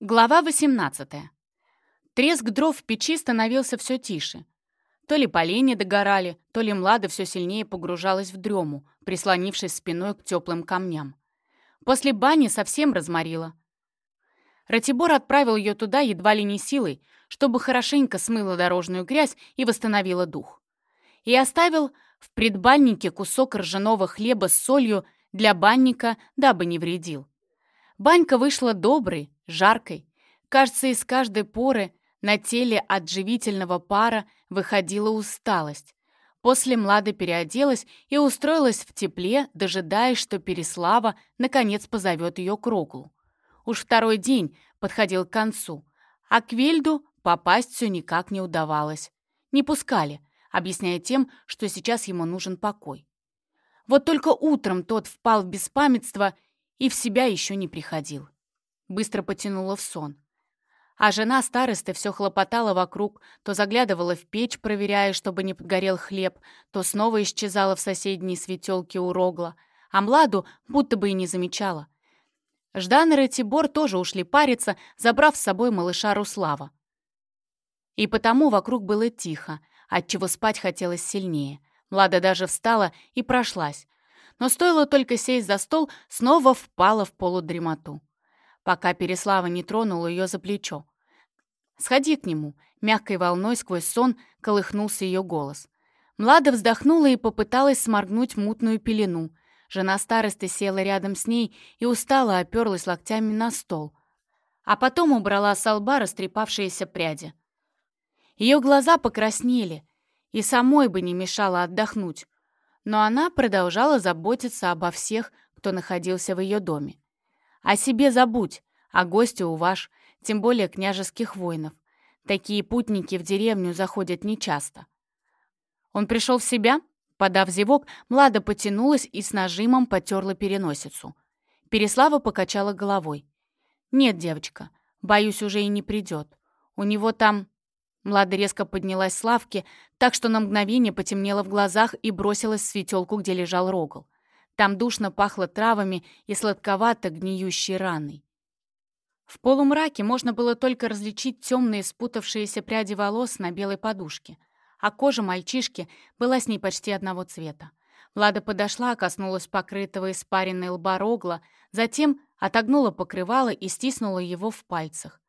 Глава 18. Треск дров в печи становился все тише. То ли поленья догорали, то ли Млада все сильнее погружалась в дрему, прислонившись спиной к теплым камням. После бани совсем разморила. Ратибор отправил ее туда едва ли не силой, чтобы хорошенько смыла дорожную грязь и восстановила дух. И оставил в предбаннике кусок ржаного хлеба с солью для банника, дабы не вредил. Банька вышла доброй, жаркой. Кажется, из каждой поры на теле от живительного пара выходила усталость. После Млада переоделась и устроилась в тепле, дожидаясь, что Переслава наконец позовет ее к Роглу. Уж второй день подходил к концу, а к Вельду попасть все никак не удавалось. Не пускали, объясняя тем, что сейчас ему нужен покой. Вот только утром тот впал в беспамятство и в себя еще не приходил быстро потянула в сон. А жена старосты все хлопотала вокруг, то заглядывала в печь, проверяя, чтобы не подгорел хлеб, то снова исчезала в соседней светелке у рогла, а Младу будто бы и не замечала. Ждан и Ратибор тоже ушли париться, забрав с собой малыша Руслава. И потому вокруг было тихо, отчего спать хотелось сильнее. Млада даже встала и прошлась. Но стоило только сесть за стол, снова впала в полудремоту пока Переслава не тронула ее за плечо. «Сходи к нему», — мягкой волной сквозь сон колыхнулся ее голос. Млада вздохнула и попыталась сморгнуть мутную пелену. Жена старосты села рядом с ней и устало оперлась локтями на стол. А потом убрала с лба растрепавшиеся пряди. Ее глаза покраснели, и самой бы не мешало отдохнуть. Но она продолжала заботиться обо всех, кто находился в ее доме. О себе забудь, а гости ваш, тем более княжеских воинов. Такие путники в деревню заходят нечасто. Он пришел в себя? Подав зевок, Млада потянулась и с нажимом потерла переносицу. Переслава покачала головой. «Нет, девочка, боюсь, уже и не придет. У него там...» Млада резко поднялась с лавки, так что на мгновение потемнело в глазах и бросилась в светелку, где лежал рогол. Там душно пахло травами и сладковато гниющей раной. В полумраке можно было только различить темные спутавшиеся пряди волос на белой подушке, а кожа мальчишки была с ней почти одного цвета. Влада подошла, коснулась покрытого испаренной лба рогла, затем отогнула покрывало и стиснула его в пальцах.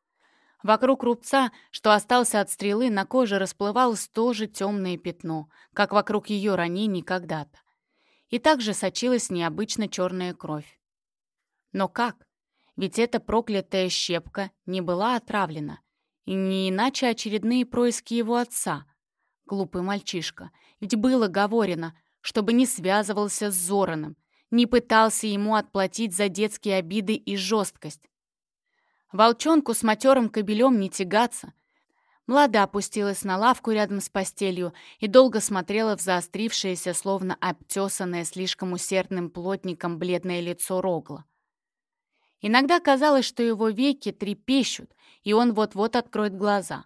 Вокруг рубца, что остался от стрелы, на коже расплывалось тоже темное пятно, как вокруг ее ранений когда-то и также сочилась необычно черная кровь. Но как? Ведь эта проклятая щепка не была отравлена, и не иначе очередные происки его отца. Глупый мальчишка, ведь было говорено, чтобы не связывался с Зораном, не пытался ему отплатить за детские обиды и жесткость. Волчонку с матерым кобелем не тягаться — Млада опустилась на лавку рядом с постелью и долго смотрела в заострившееся, словно обтесанное слишком усердным плотником бледное лицо Рогла. Иногда казалось, что его веки трепещут, и он вот-вот откроет глаза.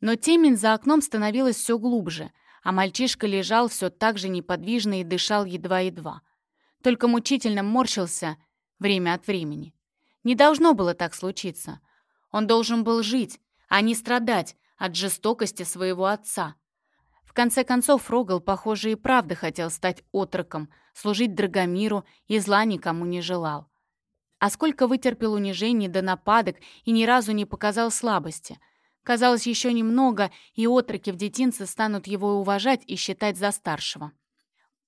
Но темень за окном становилась все глубже, а мальчишка лежал все так же неподвижно и дышал едва-едва. Только мучительно морщился время от времени. Не должно было так случиться. Он должен был жить, а не страдать от жестокости своего отца. В конце концов, Рогал, похоже, и правда хотел стать отроком, служить Драгомиру и зла никому не желал. А сколько вытерпел унижений до нападок и ни разу не показал слабости. Казалось, еще немного, и отроки в детинце станут его уважать и считать за старшего.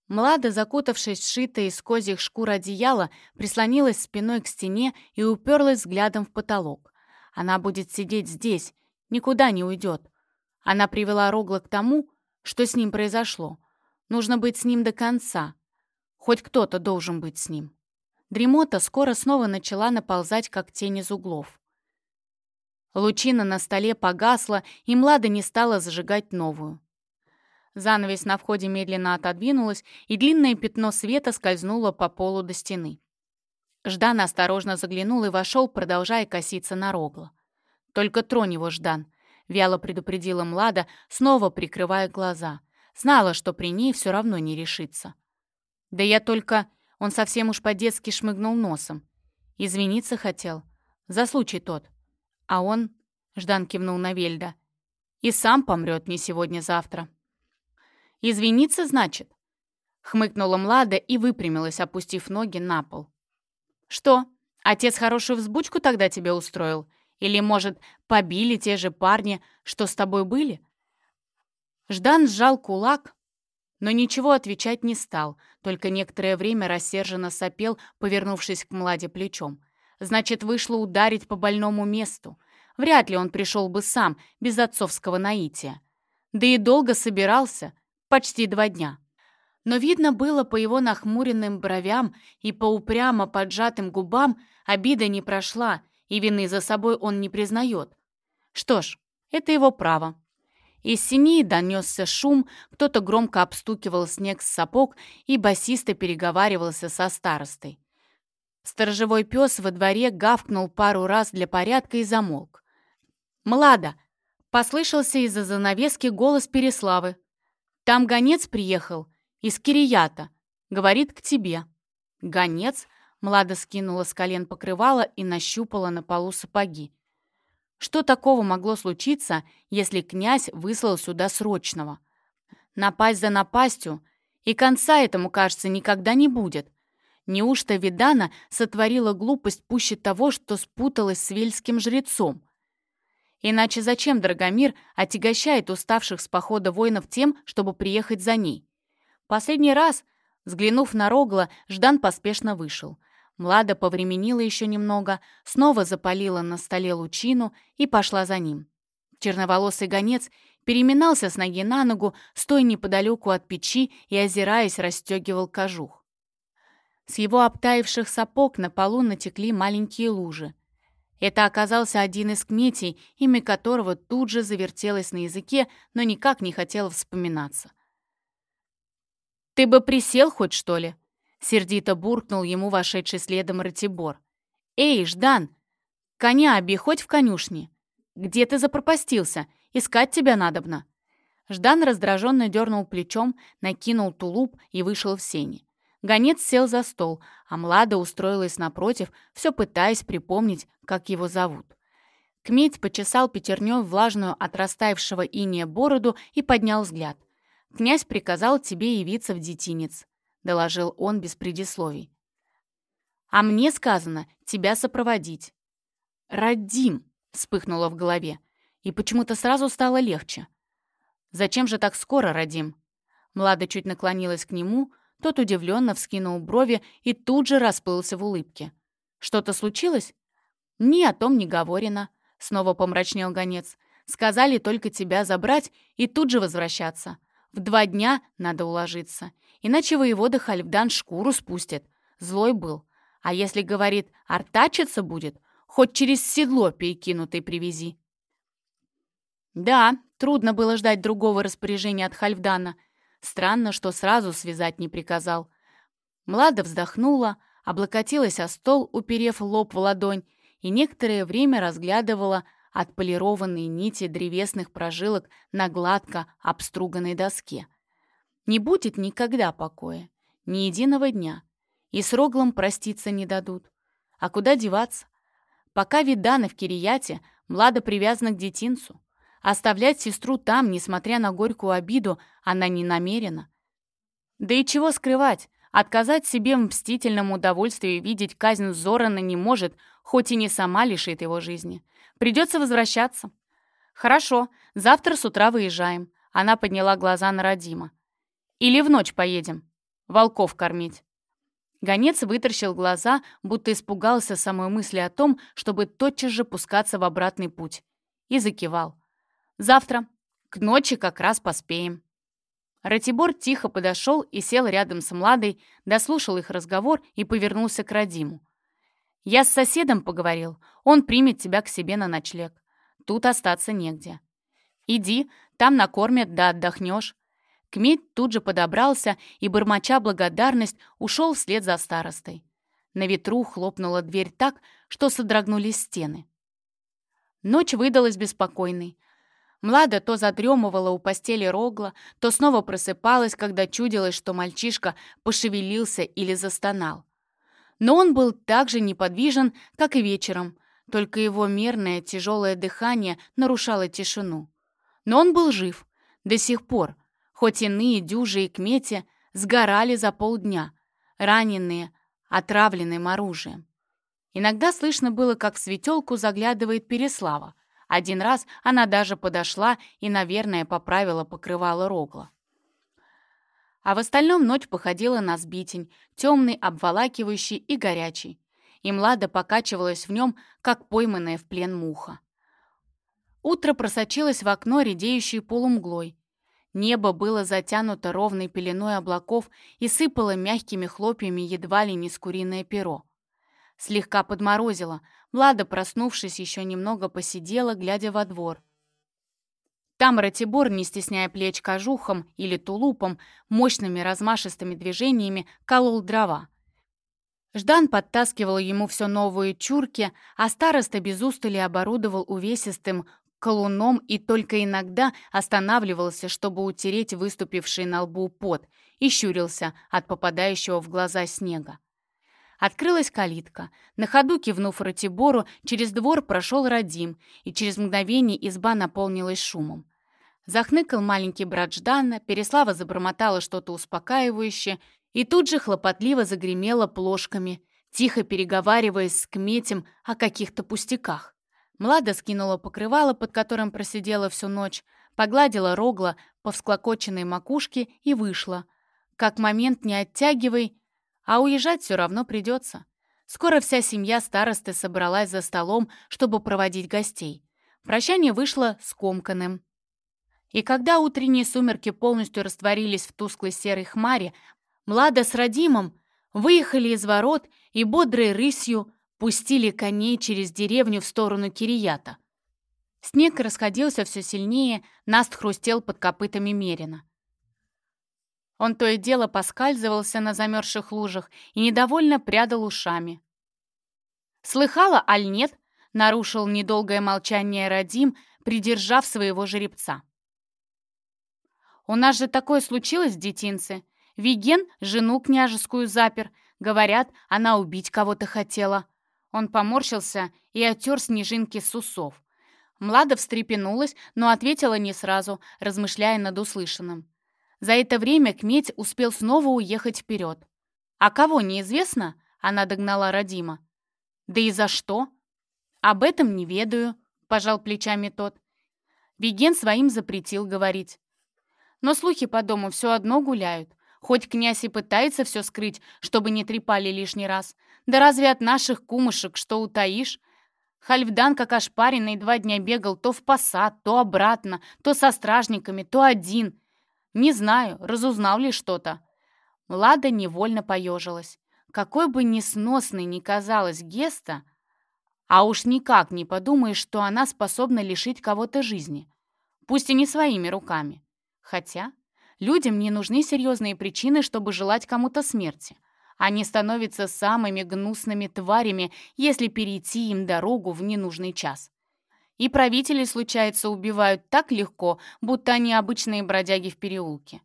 Млада, закутавшись в шитое из козьих шкур одеяло, прислонилась спиной к стене и уперлась взглядом в потолок. Она будет сидеть здесь, никуда не уйдет. Она привела Рогла к тому, что с ним произошло. Нужно быть с ним до конца. Хоть кто-то должен быть с ним. Дремота скоро снова начала наползать, как тень из углов. Лучина на столе погасла, и Млада не стала зажигать новую. Занавес на входе медленно отодвинулась, и длинное пятно света скользнуло по полу до стены. Ждан осторожно заглянул и вошел, продолжая коситься на Рогла. «Только тронь его, Ждан», — вяло предупредила Млада, снова прикрывая глаза. Знала, что при ней все равно не решится. «Да я только...» Он совсем уж по-детски шмыгнул носом. Извиниться хотел. За случай тот. А он, Ждан кивнул на Вельда, и сам помрет не сегодня-завтра. «Извиниться, значит?» Хмыкнула Млада и выпрямилась, опустив ноги на пол. «Что, отец хорошую взбучку тогда тебе устроил? Или, может, побили те же парни, что с тобой были?» Ждан сжал кулак, но ничего отвечать не стал, только некоторое время рассерженно сопел, повернувшись к Младе плечом. Значит, вышло ударить по больному месту. Вряд ли он пришел бы сам, без отцовского наития. Да и долго собирался, почти два дня но видно было по его нахмуренным бровям и по упрямо поджатым губам, обида не прошла, и вины за собой он не признает. Что ж, это его право. Из синей донесся шум, кто-то громко обстукивал снег с сапог и басисто переговаривался со старостой. Сторожевой пес во дворе гавкнул пару раз для порядка и замолк. «Млада!» — послышался из-за занавески голос Переславы. «Там гонец приехал из Кирията. Говорит, к тебе». «Гонец?» — Млада скинула с колен покрывало и нащупала на полу сапоги. Что такого могло случиться, если князь выслал сюда срочного? Напасть за напастью, и конца этому, кажется, никогда не будет. Неужто Видана сотворила глупость пуще того, что спуталась с вельским жрецом? Иначе зачем Драгомир отягощает уставших с похода воинов тем, чтобы приехать за ней? Последний раз, взглянув на Рогла, Ждан поспешно вышел. Млада повременила еще немного, снова запалила на столе лучину и пошла за ним. Черноволосый гонец переминался с ноги на ногу, стоя неподалеку от печи и, озираясь, расстегивал кожух. С его обтаивших сапог на полу натекли маленькие лужи. Это оказался один из кметей, имя которого тут же завертелось на языке, но никак не хотело вспоминаться. «Ты бы присел хоть, что ли?» Сердито буркнул ему вошедший следом Ратибор. «Эй, Ждан! Коня оби хоть в конюшне! Где ты запропастился? Искать тебя надобно!» Ждан раздраженно дернул плечом, накинул тулуп и вышел в сени. Гонец сел за стол, а Млада устроилась напротив, все пытаясь припомнить, как его зовут. Кметь почесал пятернёй влажную от растаявшего иния бороду и поднял взгляд. «Князь приказал тебе явиться в детинец», — доложил он без предисловий. «А мне сказано тебя сопроводить». «Радим!» — вспыхнуло в голове, и почему-то сразу стало легче. «Зачем же так скоро, Радим?» Млада чуть наклонилась к нему, тот удивленно вскинул брови и тут же расплылся в улыбке. «Что-то случилось?» «Ни о том не говорено», — снова помрачнел гонец. «Сказали только тебя забрать и тут же возвращаться. В два дня надо уложиться, иначе воевода Хальфдан шкуру спустит. Злой был. А если, говорит, артачиться будет, хоть через седло перекинутый привези. Да, трудно было ждать другого распоряжения от Хальфдана. Странно, что сразу связать не приказал. Млада вздохнула, облокотилась о стол, уперев лоб в ладонь, и некоторое время разглядывала отполированные нити древесных прожилок на гладко обструганной доске. Не будет никогда покоя, ни единого дня. И с Роглом проститься не дадут. А куда деваться? Пока Видана в Кирияте, Млада привязана к детинцу. Оставлять сестру там, несмотря на горькую обиду, она не намерена. Да и чего скрывать, отказать себе в мстительном удовольствии видеть казнь Зорана не может, хоть и не сама лишит его жизни. Придется возвращаться». «Хорошо, завтра с утра выезжаем». Она подняла глаза на Родима. «Или в ночь поедем. Волков кормить». Гонец выторщил глаза, будто испугался самой мысли о том, чтобы тотчас же пускаться в обратный путь. И закивал. «Завтра. К ночи как раз поспеем». Ратибор тихо подошел и сел рядом с Младой, дослушал их разговор и повернулся к Радиму. Я с соседом поговорил. Он примет тебя к себе на ночлег. Тут остаться негде. Иди, там накормят да отдохнешь. Кметь тут же подобрался и, бормоча благодарность, ушел вслед за старостой. На ветру хлопнула дверь так, что содрогнулись стены. Ночь выдалась беспокойной. Млада то задремывала у постели Рогла, то снова просыпалась, когда чудилось, что мальчишка пошевелился или застонал. Но он был так же неподвижен, как и вечером. только его мерное тяжелое дыхание нарушало тишину. Но он был жив до сих пор, хоть иные дюжи и кмети сгорали за полдня, раненые, отравленным оружием. Иногда слышно было, как в светелку заглядывает Переслава. Один раз она даже подошла и, наверное, поправила покрывало рогла. А в остальном ночь походила на сбитень, темный, обволакивающий и горячий. И Млада покачивалась в нем, как пойманная в плен муха. Утро просочилось в окно, редеющей полумглой. Небо было затянуто ровной пеленой облаков и сыпало мягкими хлопьями едва ли не с куриное перо. Слегка подморозило. Влада, проснувшись, еще немного посидела, глядя во двор. Там Ратибор, не стесняя плеч кожухом или тулупом, мощными размашистыми движениями колол дрова. Ждан подтаскивал ему все новые чурки, а староста без устали оборудовал увесистым колуном и только иногда останавливался, чтобы утереть выступивший на лбу пот, и щурился от попадающего в глаза снега. Открылась калитка. На ходу, кивнув Ратибору, через двор прошел Радим, и через мгновение изба наполнилась шумом. Захныкал маленький брат Ждана, Переслава забормотала что-то успокаивающее, и тут же хлопотливо загремела плошками, тихо переговариваясь с Кметем о каких-то пустяках. Млада скинула покрывало, под которым просидела всю ночь, погладила рогла по всклокоченной макушке и вышла. Как момент не оттягивай, а уезжать все равно придется. Скоро вся семья старосты собралась за столом, чтобы проводить гостей. Прощание вышло скомканным. И когда утренние сумерки полностью растворились в тусклой серой хмаре, Млада с Радимом выехали из ворот и бодрой рысью пустили коней через деревню в сторону Кирията. Снег расходился все сильнее, Наст хрустел под копытами Мерина. Он то и дело поскальзывался на замерзших лужах и недовольно прядал ушами. «Слыхала, аль нет?» — нарушил недолгое молчание Радим, придержав своего жеребца. «У нас же такое случилось, детинцы. Виген жену княжескую запер. Говорят, она убить кого-то хотела. Он поморщился и оттер снежинки с усов. Млада встрепенулась, но ответила не сразу, размышляя над услышанным. За это время Кметь успел снова уехать вперед. «А кого, неизвестно?» — она догнала Родима. «Да и за что?» «Об этом не ведаю», — пожал плечами тот. Виген своим запретил говорить. Но слухи по дому все одно гуляют. Хоть князь и пытается все скрыть, чтобы не трепали лишний раз, да разве от наших кумышек что утаишь? Хальфдан, как ошпаренный, два дня бегал то в посад, то обратно, то со стражниками, то один. Не знаю, разузнал ли что-то. Лада невольно поежилась. Какой бы несносной ни казалась Геста, а уж никак не подумаешь, что она способна лишить кого-то жизни. Пусть и не своими руками. Хотя людям не нужны серьезные причины, чтобы желать кому-то смерти. Они становятся самыми гнусными тварями, если перейти им дорогу в ненужный час. И правители, случается, убивают так легко, будто они обычные бродяги в переулке.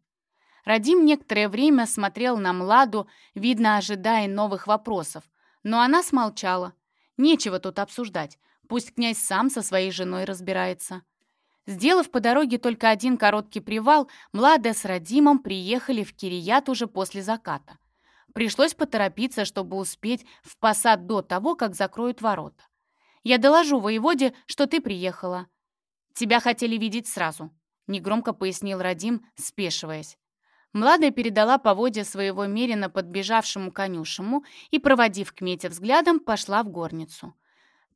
Радим некоторое время смотрел на Младу, видно, ожидая новых вопросов. Но она смолчала. Нечего тут обсуждать. Пусть князь сам со своей женой разбирается. Сделав по дороге только один короткий привал, Млада с Радимом приехали в Кирият уже после заката. Пришлось поторопиться, чтобы успеть в посад до того, как закроют ворота. «Я доложу воеводе, что ты приехала. Тебя хотели видеть сразу», — негромко пояснил Радим, спешиваясь. Младая передала поводья своего мерина подбежавшему конюшему и, проводив к Мете взглядом, пошла в горницу.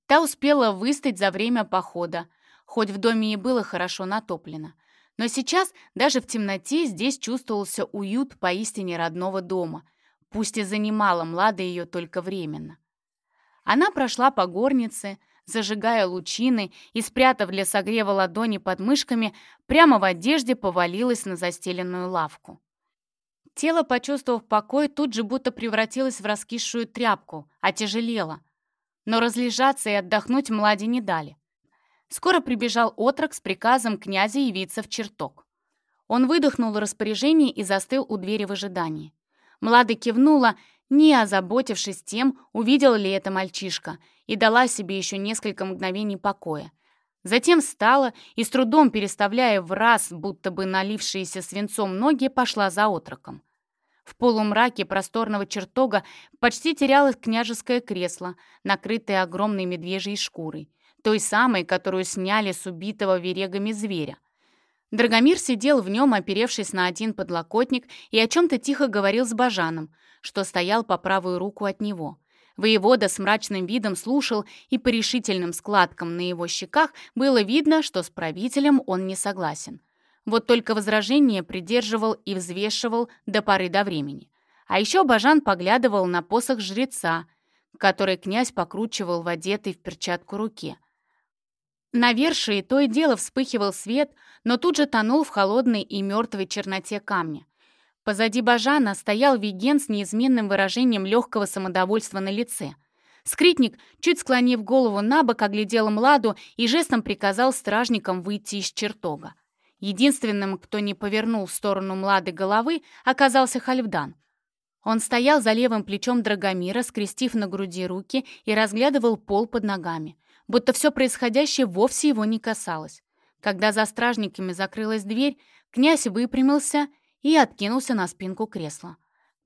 Та успела выстать за время похода, хоть в доме и было хорошо натоплено. Но сейчас, даже в темноте, здесь чувствовался уют поистине родного дома — пусть и занимала Млада ее только временно. Она прошла по горнице, зажигая лучины и, спрятав для согрева ладони под мышками, прямо в одежде повалилась на застеленную лавку. Тело, почувствовав покой, тут же будто превратилось в раскисшую тряпку, отяжелело. Но разлежаться и отдохнуть Младе не дали. Скоро прибежал отрок с приказом князя явиться в чертог. Он выдохнул распоряжение и застыл у двери в ожидании. Млада кивнула, не озаботившись тем, увидел ли это мальчишка, и дала себе еще несколько мгновений покоя. Затем встала и, с трудом переставляя в раз, будто бы налившиеся свинцом ноги, пошла за отроком. В полумраке просторного чертога почти терялось княжеское кресло, накрытое огромной медвежьей шкурой, той самой, которую сняли с убитого верегами зверя. Драгомир сидел в нем, оперевшись на один подлокотник, и о чем-то тихо говорил с Бажаном, что стоял по правую руку от него. Воевода с мрачным видом слушал, и по решительным складкам на его щеках было видно, что с правителем он не согласен. Вот только возражение придерживал и взвешивал до поры до времени. А еще Бажан поглядывал на посох жреца, который князь покручивал в одетой в перчатку руке. На вершине то и дело вспыхивал свет, но тут же тонул в холодной и мертвой черноте камня. Позади Бажана стоял Виген с неизменным выражением легкого самодовольства на лице. Скритник, чуть склонив голову на бок, оглядел Младу и жестом приказал стражникам выйти из чертога. Единственным, кто не повернул в сторону Млады головы, оказался Хальфдан. Он стоял за левым плечом Драгомира, скрестив на груди руки и разглядывал пол под ногами будто все происходящее вовсе его не касалось. Когда за стражниками закрылась дверь, князь выпрямился и откинулся на спинку кресла.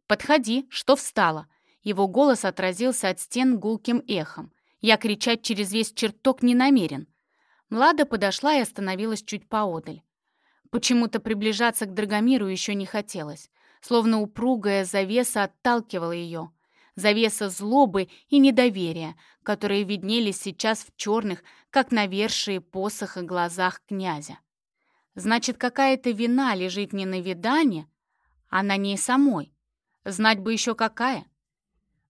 «Подходи, что встала?» Его голос отразился от стен гулким эхом. «Я кричать через весь чертог не намерен». Млада подошла и остановилась чуть поодаль. Почему-то приближаться к Драгомиру еще не хотелось, словно упругая завеса отталкивала ее завеса злобы и недоверия, которые виднелись сейчас в черных, как навершие посоха глазах князя. Значит, какая-то вина лежит не на видане, а на ней самой. Знать бы еще какая.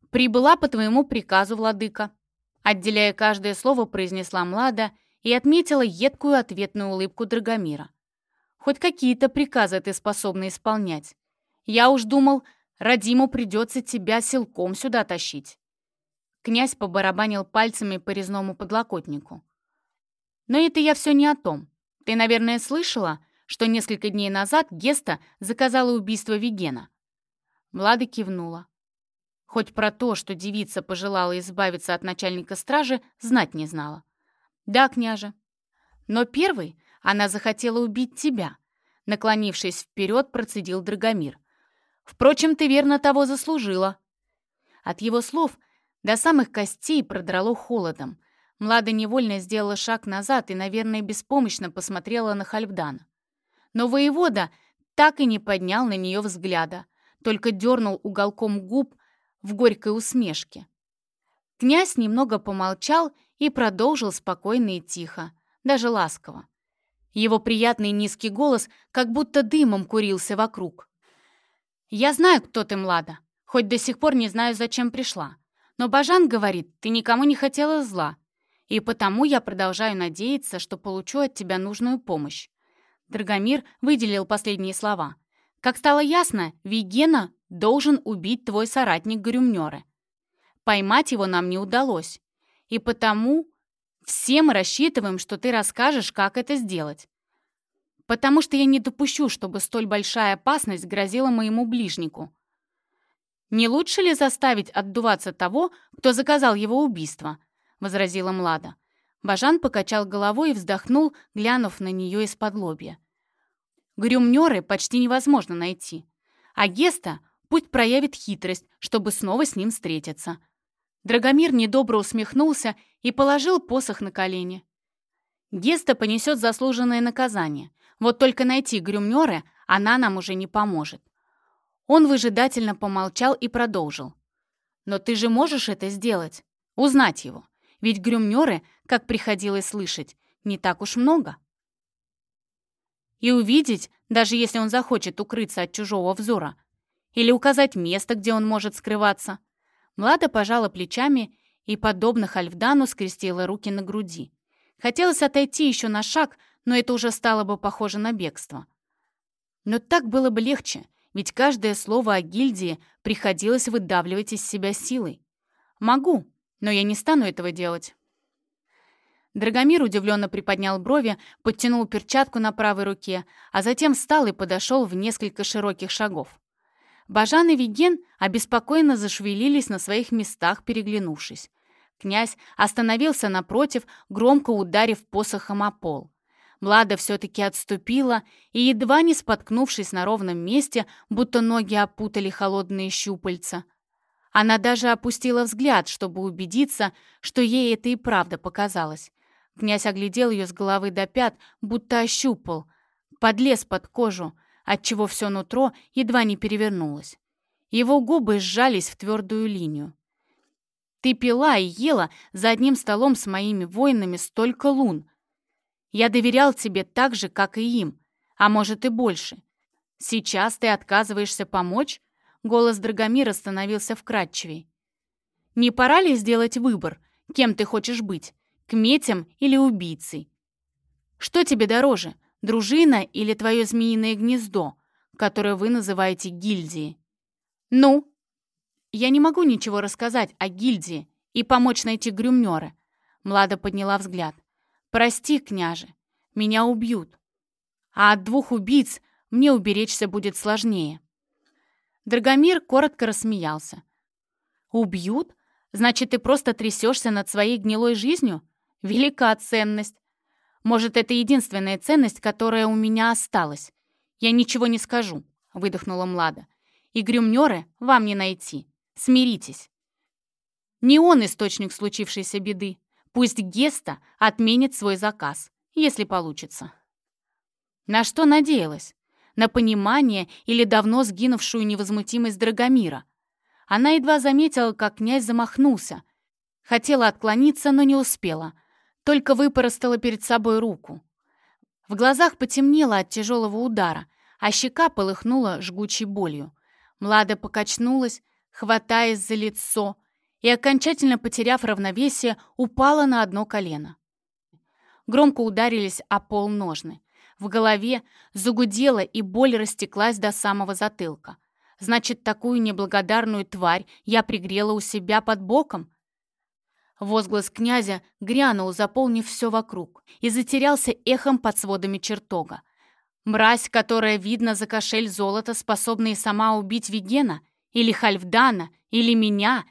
«Прибыла по твоему приказу, владыка», отделяя каждое слово, произнесла Млада и отметила едкую ответную улыбку Драгомира. «Хоть какие-то приказы ты способна исполнять. Я уж думал, Радиму придется тебя силком сюда тащить». Князь побарабанил пальцами по резному подлокотнику. «Но это я все не о том. Ты, наверное, слышала, что несколько дней назад Геста заказала убийство Вигена?» Влада кивнула. Хоть про то, что девица пожелала избавиться от начальника стражи, знать не знала. «Да, княже. Но первый она захотела убить тебя», наклонившись вперед, процедил Драгомир. Впрочем, ты верно того заслужила». От его слов до самых костей продрало холодом. Млада невольно сделала шаг назад и, наверное, беспомощно посмотрела на Хальфдана. Но воевода так и не поднял на нее взгляда, только дернул уголком губ в горькой усмешке. Князь немного помолчал и продолжил спокойно и тихо, даже ласково. Его приятный низкий голос как будто дымом курился вокруг. «Я знаю, кто ты, Млада, хоть до сих пор не знаю, зачем пришла. Но Бажан говорит, ты никому не хотела зла, и потому я продолжаю надеяться, что получу от тебя нужную помощь». Драгомир выделил последние слова. «Как стало ясно, Вигена должен убить твой соратник Грюмнёры. Поймать его нам не удалось, и потому все мы рассчитываем, что ты расскажешь, как это сделать потому что я не допущу, чтобы столь большая опасность грозила моему ближнику. «Не лучше ли заставить отдуваться того, кто заказал его убийство?» — возразила Млада. Бажан покачал головой и вздохнул, глянув на нее из-под лобья. Грюмнеры почти невозможно найти. А Геста пусть проявит хитрость, чтобы снова с ним встретиться. Драгомир недобро усмехнулся и положил посох на колени. Геста понесет заслуженное наказание, вот только найти грюмнёры она нам уже не поможет. Он выжидательно помолчал и продолжил. «Но ты же можешь это сделать? Узнать его? Ведь грюмнёры, как приходилось слышать, не так уж много». И увидеть, даже если он захочет укрыться от чужого взора. Или указать место, где он может скрываться. Млада пожала плечами и, подобно Хальфдану, скрестила руки на груди. Хотелось отойти еще на шаг, но это уже стало бы похоже на бегство. Но так было бы легче, ведь каждое слово о гильдии приходилось выдавливать из себя силой. Могу, но я не стану этого делать. Драгомир удивленно приподнял брови, подтянул перчатку на правой руке, а затем встал и подошел в несколько широких шагов. Бажан и Виген обеспокоенно зашевелились на своих местах, переглянувшись. Князь остановился напротив, громко ударив посохом о пол. Млада все-таки отступила и, едва не споткнувшись на ровном месте, будто ноги опутали холодные щупальца. Она даже опустила взгляд, чтобы убедиться, что ей это и правда показалось. Князь оглядел ее с головы до пят, будто ощупал, подлез под кожу, отчего все нутро едва не перевернулось. Его губы сжались в твердую линию. «Ты пила и ела за одним столом с моими воинами столько лун. Я доверял тебе так же, как и им, а может и больше. Сейчас ты отказываешься помочь?» Голос Драгомира становился вкрадчивей. «Не пора ли сделать выбор, кем ты хочешь быть, кметем или убийцей? Что тебе дороже, дружина или твое змеиное гнездо, которое вы называете гильдией?» «Ну?» «Я не могу ничего рассказать о гильдии и помочь найти грюмнёры». Млада подняла взгляд. «Прости, княже, меня убьют. А от двух убийц мне уберечься будет сложнее». Драгомир коротко рассмеялся. «Убьют? Значит, ты просто трясешься над своей гнилой жизнью? Велика ценность. Может, это единственная ценность, которая у меня осталась. Я ничего не скажу», — выдохнула Млада. «И грюмнёры вам не найти. Смиритесь». Не он источник случившейся беды. Пусть Геста отменит свой заказ, если получится. На что надеялась? На понимание или давно сгинувшую невозмутимость Драгомира? Она едва заметила, как князь замахнулся. Хотела отклониться, но не успела. Только выпоростала перед собой руку. В глазах потемнело от тяжелого удара, а щека полыхнула жгучей болью. Млада покачнулась, хватаясь за лицо, и, окончательно потеряв равновесие, упала на одно колено. Громко ударились о пол ножны. В голове загудело, и боль растеклась до самого затылка. Значит, такую неблагодарную тварь я пригрела у себя под боком? Возглас князя грянул, заполнив все вокруг, и затерялся эхом под сводами чертога. Мразь, которая, видно, за кошель золота, способна сама убить Вигена, или Хальфдана, или меня,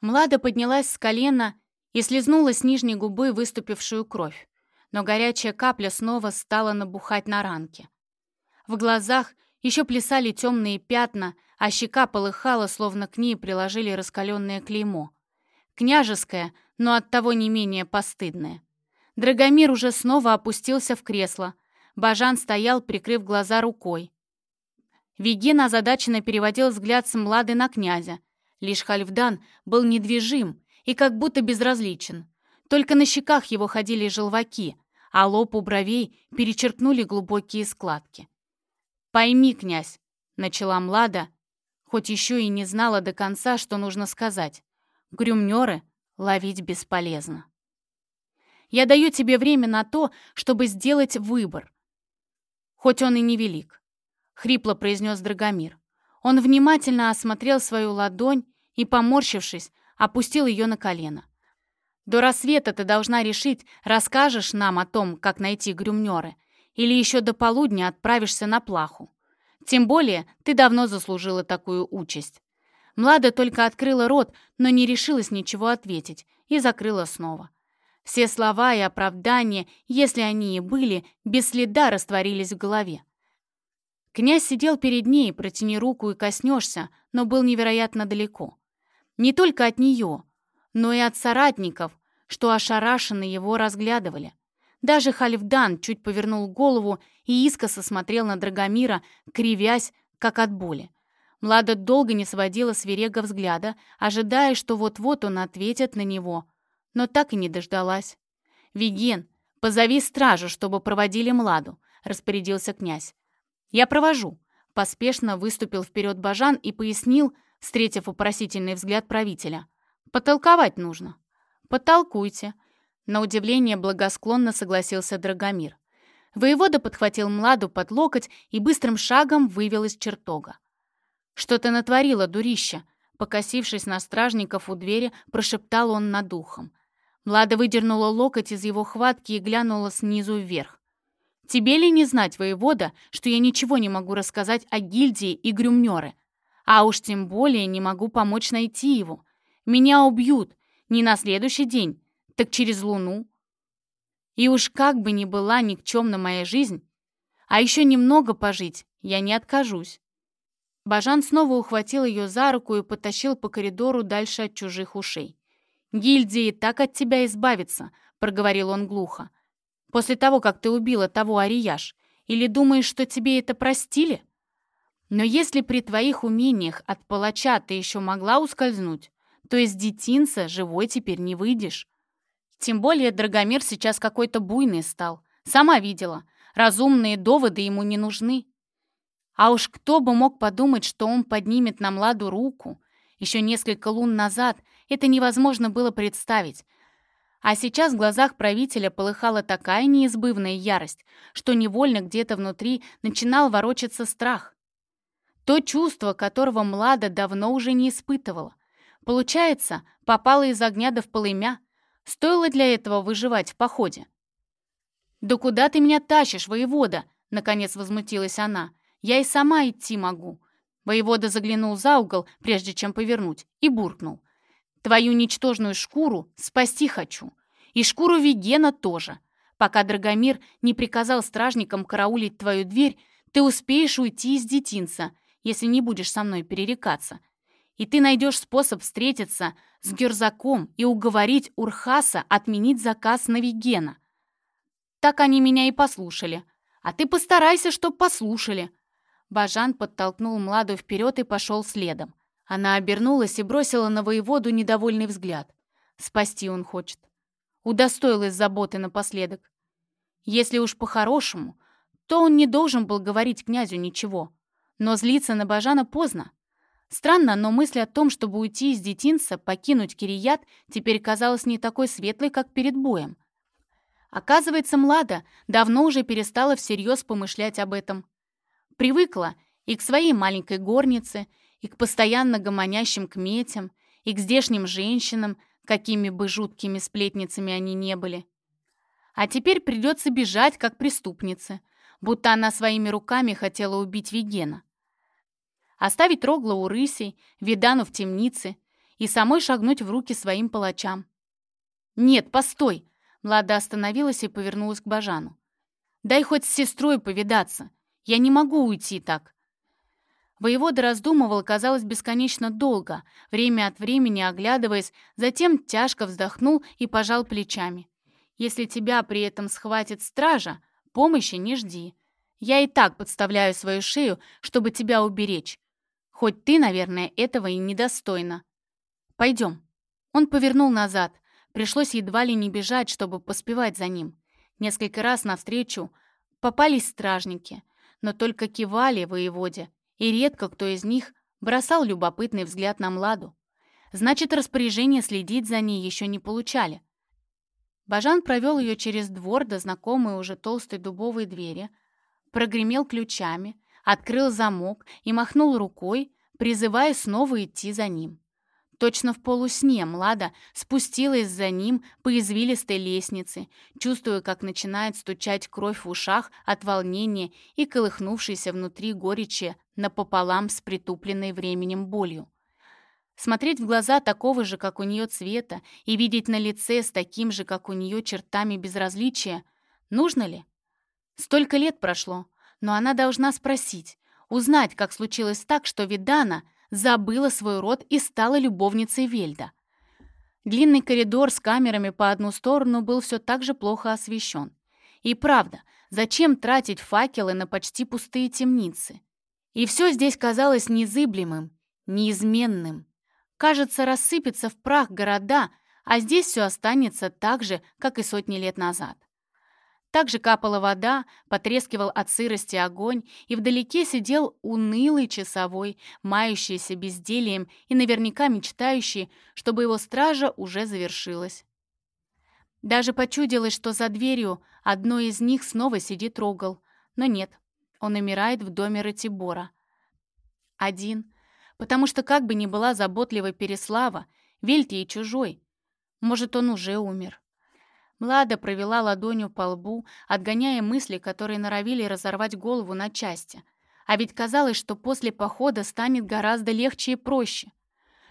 Млада поднялась с колена и слезнула с нижней губы выступившую кровь, но горячая капля снова стала набухать на ранке. В глазах еще плясали темные пятна, а щека полыхала, словно к ней приложили раскаленное клеймо. Княжеское, но оттого не менее постыдное. Драгомир уже снова опустился в кресло. Бажан стоял, прикрыв глаза рукой. Виген озадаченно переводил взгляд с Млады на князя, Лишь Хальфдан был недвижим и как будто безразличен. Только на щеках его ходили желваки, а лоб у бровей перечеркнули глубокие складки. «Пойми, князь», — начала Млада, хоть еще и не знала до конца, что нужно сказать. «Грюмнеры ловить бесполезно. Я даю тебе время на то, чтобы сделать выбор, хоть он и невелик», — хрипло произнес Драгомир. Он внимательно осмотрел свою ладонь и, поморщившись, опустил ее на колено. «До рассвета ты должна решить, расскажешь нам о том, как найти грюмнеры, или еще до полудня отправишься на плаху. Тем более ты давно заслужила такую участь». Млада только открыла рот, но не решилась ничего ответить, и закрыла снова. Все слова и оправдания, если они и были, без следа растворились в голове. Князь сидел перед ней, протяни руку и коснешься, но был невероятно далеко. Не только от нее, но и от соратников, что ошарашенно его разглядывали. Даже Хальфдан чуть повернул голову и искоса смотрел на Драгомира, кривясь, как от боли. Млада долго не сводила с Верега взгляда, ожидая, что вот-вот он ответит на него, но так и не дождалась. «Виген, позови стражу, чтобы проводили Младу», — распорядился князь. «Я провожу», — поспешно выступил вперед Бажан и пояснил, встретив вопросительный взгляд правителя. «Потолковать нужно». «Потолкуйте», — на удивление благосклонно согласился Драгомир. Воевода подхватил Младу под локоть и быстрым шагом вывел из чертога. «Что ты натворила, дурища?» Покосившись на стражников у двери, прошептал он над ухом. Млада выдернула локоть из его хватки и глянула снизу вверх. Тебе ли не знать, воевода, что я ничего не могу рассказать о гильдии и грюмнёре? А уж тем более не могу помочь найти его. Меня убьют. Не на следующий день, так через луну. И уж как бы ни была никчемна моя жизнь, а еще немного пожить я не откажусь. Бажан снова ухватил ее за руку и потащил по коридору дальше от чужих ушей. «Гильдии так от тебя избавиться», — проговорил он глухо. «После того, как ты убила того Арияш. Или думаешь, что тебе это простили? Но если при твоих умениях от палача ты еще могла ускользнуть, то из детинца живой теперь не выйдешь. Тем более Драгомир сейчас какой-то буйный стал. Сама видела. Разумные доводы ему не нужны. А уж кто бы мог подумать, что он поднимет на Младу руку. Еще несколько лун назад это невозможно было представить. А сейчас в глазах правителя полыхала такая неизбывная ярость, что невольно где-то внутри начинал ворочаться страх. То чувство, которого Млада давно уже не испытывала. Получается, попала из огня до в полымя. Стоило для этого выживать в походе. «Да куда ты меня тащишь, воевода?» — наконец возмутилась она. «Я и сама идти могу». Воевода заглянул за угол, прежде чем повернуть, и буркнул. Твою ничтожную шкуру спасти хочу. И шкуру Вегена тоже. Пока Драгомир не приказал стражникам караулить твою дверь, ты успеешь уйти из детинца, если не будешь со мной перерекаться. И ты найдешь способ встретиться с Герзаком и уговорить Урхаса отменить заказ на Вегена. Так они меня и послушали. А ты постарайся, чтоб послушали. Бажан подтолкнул Младу вперед и пошел следом. Она обернулась и бросила на воеводу недовольный взгляд. Спасти он хочет. Удостоилась заботы напоследок. Если уж по-хорошему, то он не должен был говорить князю ничего. Но злиться на Бажана поздно. Странно, но мысль о том, чтобы уйти из детинца, покинуть Кирият, теперь казалась не такой светлой, как перед боем. Оказывается, Млада давно уже перестала всерьез помышлять об этом. Привыкла и к своей маленькой горнице, и к постоянно гомонящим кметям, и к здешним женщинам, какими бы жуткими сплетницами они не были. А теперь придется бежать, как преступница, будто она своими руками хотела убить Вегена. Оставить Рогла у рысей, Видану в темнице и самой шагнуть в руки своим палачам. «Нет, постой!» Млада остановилась и повернулась к Бажану. «Дай хоть с сестрой повидаться. Я не могу уйти так. Воевода раздумывал, казалось, бесконечно долго, время от времени оглядываясь, затем тяжко вздохнул и пожал плечами. «Если тебя при этом схватит стража, помощи не жди. Я и так подставляю свою шею, чтобы тебя уберечь. Хоть ты, наверное, этого и недостойна. Пойдем». Он повернул назад. Пришлось едва ли не бежать, чтобы поспевать за ним. Несколько раз навстречу попались стражники, но только кивали воеводе, и редко кто из них бросал любопытный взгляд на Младу. Значит, распоряжение следить за ней еще не получали. Бажан провел ее через двор до знакомой уже толстой дубовой двери, прогремел ключами, открыл замок и махнул рукой, призывая снова идти за ним. Точно в полусне Млада спустилась за ним по извилистой лестнице, чувствуя, как начинает стучать кровь в ушах от волнения и колыхнувшейся внутри горечи напополам с притупленной временем болью. Смотреть в глаза такого же, как у нее цвета, и видеть на лице с таким же, как у нее, чертами безразличия, нужно ли? Столько лет прошло, но она должна спросить, узнать, как случилось так, что Видана — забыла свой род и стала любовницей Вельда. Длинный коридор с камерами по одну сторону был все так же плохо освещен. И правда, зачем тратить факелы на почти пустые темницы? И все здесь казалось незыблемым, неизменным. Кажется, рассыпется в прах города, а здесь все останется так же, как и сотни лет назад. Также капала вода, потрескивал от сырости огонь, и вдалеке сидел унылый часовой, мающийся бездельем и наверняка мечтающий, чтобы его стража уже завершилась. Даже почудилось, что за дверью одной из них снова сидит Рогал, но нет, он умирает в доме Ратибора. Один, потому что как бы ни была заботлива Переслава, Вельт ей чужой. Может, он уже умер. Млада провела ладонью по лбу, отгоняя мысли, которые норовили разорвать голову на части. А ведь казалось, что после похода станет гораздо легче и проще.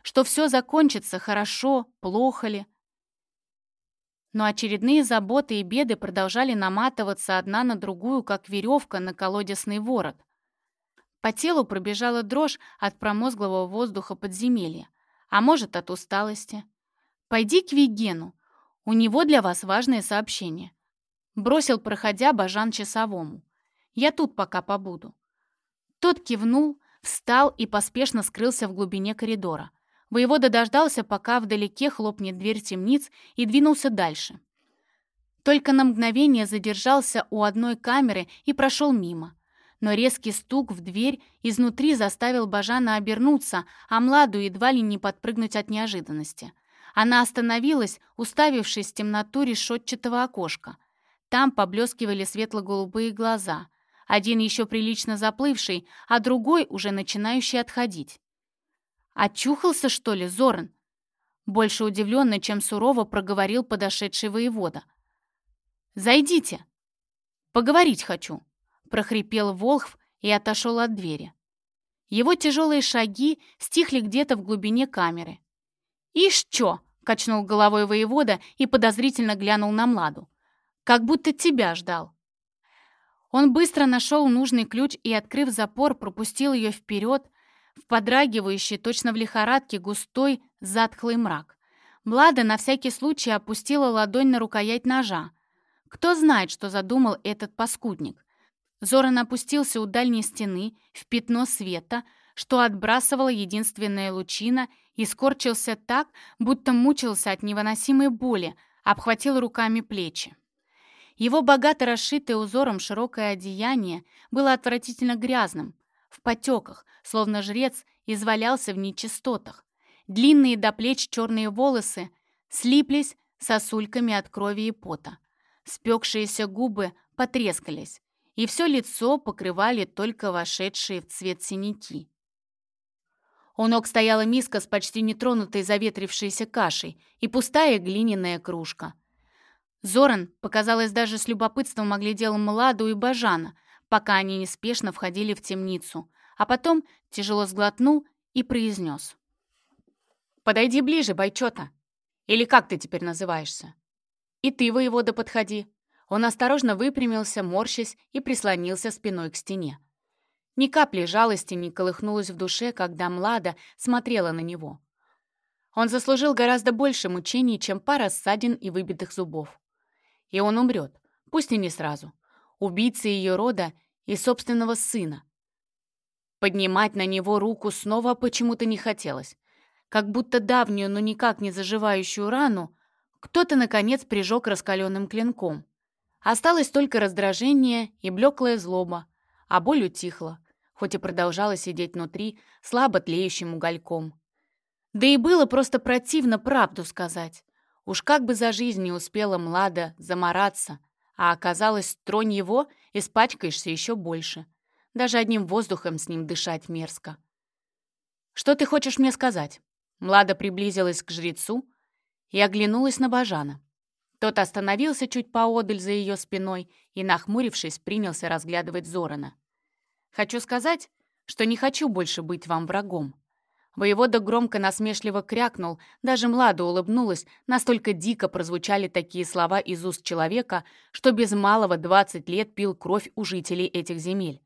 что все закончится хорошо, плохо ли. Но очередные заботы и беды продолжали наматываться одна на другую, как веревка на колодесный ворот. По телу пробежала дрожь от промозглого воздуха подземелья, а может, от усталости. «Пойди к Вигену, у него для вас важное сообщение», бросил, проходя Бажан часовому. «Я тут пока побуду». Тот кивнул, встал и поспешно скрылся в глубине коридора. Воевода дождался, пока вдалеке хлопнет дверь темниц, и двинулся дальше. Только на мгновение задержался у одной камеры и прошел мимо. Но резкий стук в дверь изнутри заставил Бажана обернуться, а Младу едва ли не подпрыгнуть от неожиданности. Она остановилась, уставившись в темноту решетчатого окошка. Там поблескивали светло-голубые глаза. Один еще прилично заплывший, а другой уже начинающий отходить. «Очухался, что ли, Зоран?» Больше удивленно, чем сурово проговорил подошедший воевода. «Зайдите. Поговорить хочу», — прохрипел Волхв и отошел от двери. Его тяжелые шаги стихли где-то в глубине камеры. «Ишь чё!» — качнул головой воевода и подозрительно глянул на Младу. «Как будто тебя ждал». Он быстро нашел нужный ключ и, открыв запор, пропустил ее вперед, в подрагивающий, точно в лихорадке, густой, затхлый мрак. Влада на всякий случай опустила ладонь на рукоять ножа. Кто знает, что задумал этот паскудник. Зоран опустился у дальней стены, в пятно света, что отбрасывала единственная лучина, и скорчился так, будто мучился от невыносимой боли, обхватил руками плечи. Его богато расшитое узором широкое одеяние было отвратительно грязным, в потеках, словно жрец извалялся в нечистотах. Длинные до плеч черные волосы слиплись сосульками от крови и пота. Спекшиеся губы потрескались, и все лицо покрывали только вошедшие в цвет синяки. У ног стояла миска с почти нетронутой заветрившейся кашей и пустая глиняная кружка. Зоран, показалось, даже с любопытством оглядел Младу и Бажана, пока они неспешно входили в темницу, а потом тяжело сглотнул и произнес. «Подойди ближе, бойчота. Или как ты теперь называешься? И ты, воевода, подходи». Он осторожно выпрямился, морщась, и прислонился спиной к стене. Ни капли жалости не колыхнулось в душе, когда Млада смотрела на него. Он заслужил гораздо больше мучений, чем пара ссадин и выбитых зубов. И он умрет, пусть и не сразу. Убийца ее рода и собственного сына, Поднимать на него руку снова почему-то не хотелось. Как будто давнюю, но никак не заживающую рану кто-то, наконец, прижег раскаленным клинком. Осталось только раздражение и блеклая злоба, а боль утихла, хоть и продолжала сидеть внутри слабо тлеющим угольком. Да и было просто противно правду сказать. Уж как бы за жизнь не успела Млада замораться, а оказалось, тронь его, испачкаешься еще больше — даже одним воздухом с ним дышать мерзко. «Что ты хочешь мне сказать?» Млада приблизилась к жрецу и оглянулась на Бажана. Тот остановился чуть поодаль за ее спиной и, нахмурившись, принялся разглядывать Зорана. «Хочу сказать, что не хочу больше быть вам врагом». Воевода громко насмешливо крякнул, даже Млада улыбнулась, настолько дико прозвучали такие слова из уст человека, что без малого 20 лет пил кровь у жителей этих земель.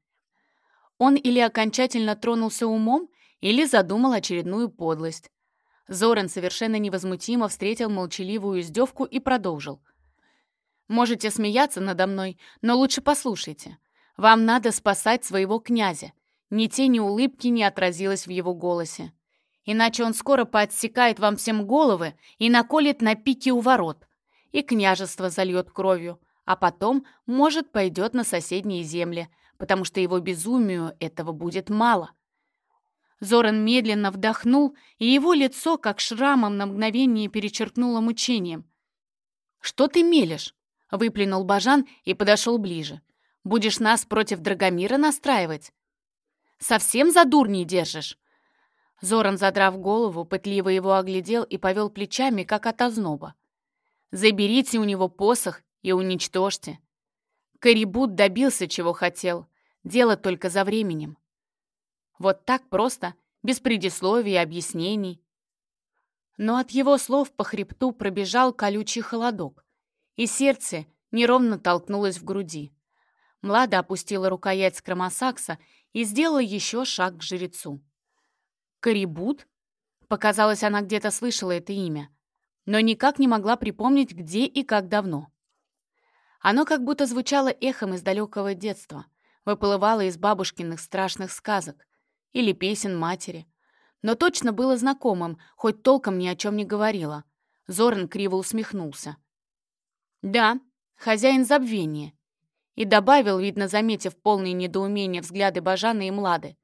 Он или окончательно тронулся умом, или задумал очередную подлость. Зоран совершенно невозмутимо встретил молчаливую издевку и продолжил. «Можете смеяться надо мной, но лучше послушайте. Вам надо спасать своего князя». Ни тени улыбки не отразилось в его голосе. Иначе он скоро поотсекает вам всем головы и наколет на пике у ворот. И княжество зальет кровью, а потом, может, пойдет на соседние земли, потому что его безумию этого будет мало. Зоран медленно вдохнул, и его лицо, как шрамом, на мгновение перечеркнуло мучением. «Что ты мелешь?» — выплюнул Бажан и подошел ближе. «Будешь нас против Драгомира настраивать?» «Совсем за дурней держишь?» Зоран, задрав голову, пытливо его оглядел и повел плечами, как от озноба. «Заберите у него посох и уничтожьте». Карибут добился, чего хотел. Дело только за временем. Вот так просто, без предисловий и объяснений. но от его слов по хребту пробежал колючий холодок, и сердце неровно толкнулось в груди. Млада опустила рукоять скромосакса и сделала еще шаг к жрецу. «Корибут?» Показалось, она где-то слышала это имя, но никак не могла припомнить, где и как давно. Оно как будто звучало эхом из далекого детства, выплывало из бабушкиных страшных сказок или песен матери. Но точно было знакомым, хоть толком ни о чем не говорила. Зоран криво усмехнулся. «Да, хозяин забвения», и добавил, видно, заметив полное недоумение взгляды Бажаны и Млады.